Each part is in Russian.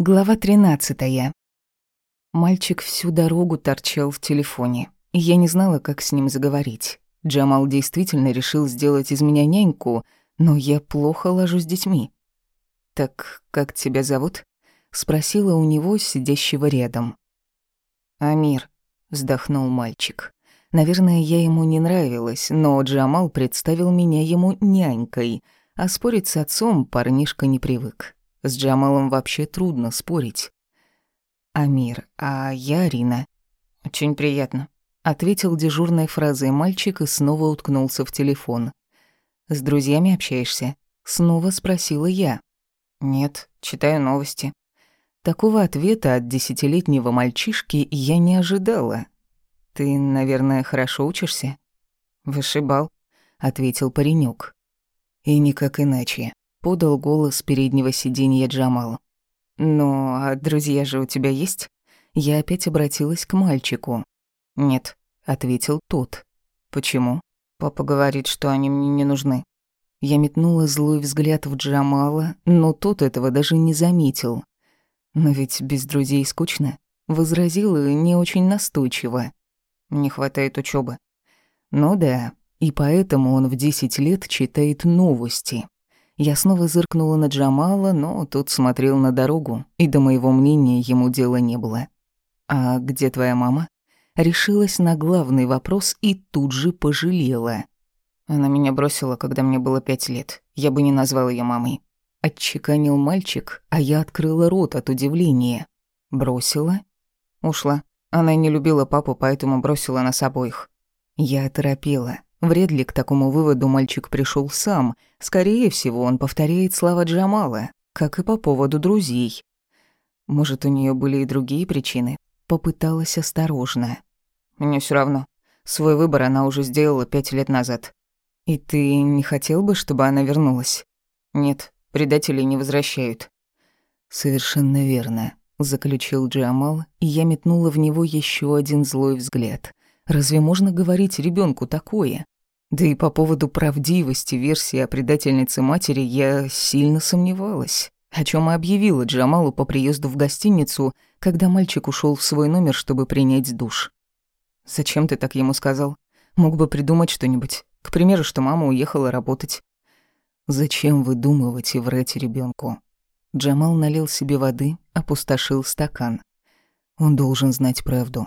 Глава 13. Мальчик всю дорогу торчал в телефоне, и я не знала, как с ним заговорить. Джамал действительно решил сделать из меня няньку, но я плохо ложусь с детьми. «Так как тебя зовут?» — спросила у него, сидящего рядом. «Амир», — вздохнул мальчик. Наверное, я ему не нравилась, но Джамал представил меня ему нянькой, а спорить с отцом парнишка не привык. С Джамалом вообще трудно спорить. «Амир, а я Арина». «Очень приятно», — ответил дежурной фразой мальчик и снова уткнулся в телефон. «С друзьями общаешься?» — снова спросила я. «Нет, читаю новости». Такого ответа от десятилетнего мальчишки я не ожидала. «Ты, наверное, хорошо учишься?» «Вышибал», — ответил паренек. «И никак иначе подал голос переднего сиденья Джамал. «Ну, а друзья же у тебя есть?» Я опять обратилась к мальчику. «Нет», — ответил тот. «Почему?» «Папа говорит, что они мне не нужны». Я метнула злой взгляд в Джамала, но тот этого даже не заметил. «Но ведь без друзей скучно», — возразила не очень настойчиво. «Не хватает учебы. «Ну да, и поэтому он в десять лет читает новости. Я снова зыркнула на Джамала, но тот смотрел на дорогу, и до моего мнения ему дела не было. «А где твоя мама?» Решилась на главный вопрос и тут же пожалела. Она меня бросила, когда мне было пять лет. Я бы не назвал ее мамой. Отчеканил мальчик, а я открыла рот от удивления. Бросила? Ушла. Она не любила папу, поэтому бросила нас обоих. Я оторопела. Вряд ли к такому выводу мальчик пришел сам. Скорее всего, он повторяет слова Джамала, как и по поводу друзей. Может, у нее были и другие причины. Попыталась осторожно. Мне все равно. Свой выбор она уже сделала пять лет назад. И ты не хотел бы, чтобы она вернулась? Нет, предателей не возвращают. Совершенно верно, заключил Джамал, и я метнула в него еще один злой взгляд. Разве можно говорить ребенку такое? Да и по поводу правдивости версии о предательнице матери я сильно сомневалась, о чем и объявила Джамалу по приезду в гостиницу, когда мальчик ушел в свой номер, чтобы принять душ. «Зачем ты так ему сказал? Мог бы придумать что-нибудь. К примеру, что мама уехала работать». «Зачем выдумывать и врать ребенку? Джамал налил себе воды, опустошил стакан. Он должен знать правду.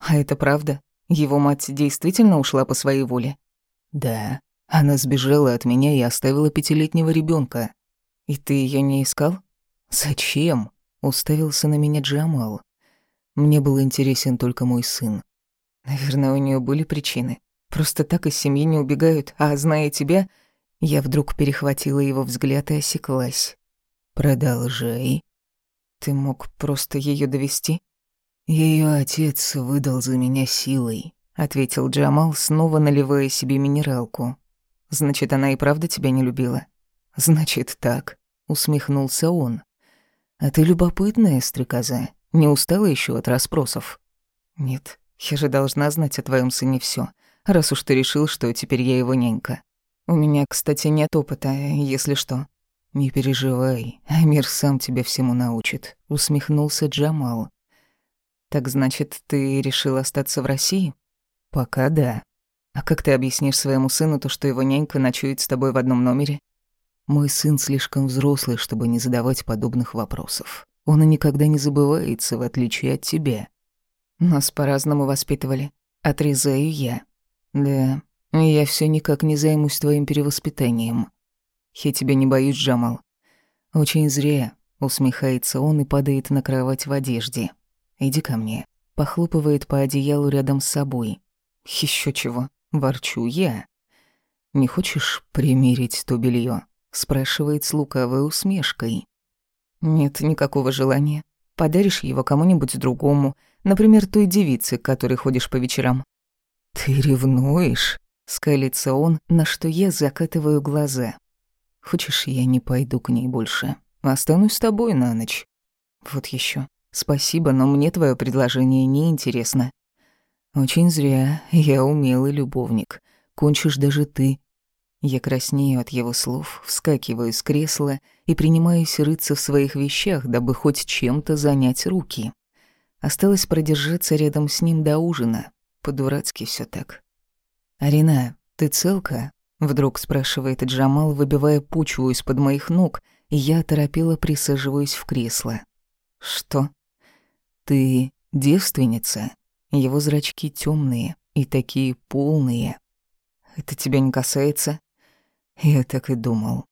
«А это правда?» Его мать действительно ушла по своей воле? Да. Она сбежала от меня и оставила пятилетнего ребенка. И ты ее не искал? Зачем? Уставился на меня Джамал. Мне был интересен только мой сын. Наверное, у нее были причины. Просто так из семьи не убегают, а зная тебя, я вдруг перехватила его взгляд и осеклась. Продолжай. Ты мог просто ее довести? Ее отец выдал за меня силой, ответил Джамал, снова наливая себе минералку. Значит, она и правда тебя не любила? Значит, так, усмехнулся он. А ты любопытная, стрекоза. Не устала еще от расспросов? Нет, я же должна знать о твоем сыне все, раз уж ты решил, что теперь я его нянька. У меня, кстати, нет опыта, если что. Не переживай, Амир сам тебя всему научит, усмехнулся Джамал. Так значит, ты решил остаться в России? Пока да. А как ты объяснишь своему сыну то, что его нянька ночует с тобой в одном номере? Мой сын слишком взрослый, чтобы не задавать подобных вопросов. Он и никогда не забывается, в отличие от тебя. Нас по-разному воспитывали. Отрезаю я. Да, я все никак не займусь твоим перевоспитанием. Я тебя не боюсь, Джамал. Очень зря, усмехается он и падает на кровать в одежде. Иди ко мне. Похлопывает по одеялу рядом с собой. Еще чего? Ворчу я. Не хочешь примерить то белье? Спрашивает с лукавой усмешкой. Нет никакого желания. Подаришь его кому-нибудь другому, например, той девице, к которой ходишь по вечерам. Ты ревнуешь? Скалится он, на что я закатываю глаза. Хочешь, я не пойду к ней больше? Останусь с тобой на ночь. Вот еще. Спасибо, но мне твое предложение не интересно. Очень зря, я умелый любовник. Кончишь даже ты. Я краснею от его слов, вскакиваю с кресла и принимаюсь рыться в своих вещах, дабы хоть чем-то занять руки. Осталось продержаться рядом с ним до ужина. По-дурацки все так. «Арина, ты целка?» — вдруг спрашивает Джамал, выбивая почву из-под моих ног, и я торопело присаживаюсь в кресло. «Что?» «Ты девственница?» Его зрачки темные и такие полные. «Это тебя не касается?» Я так и думал.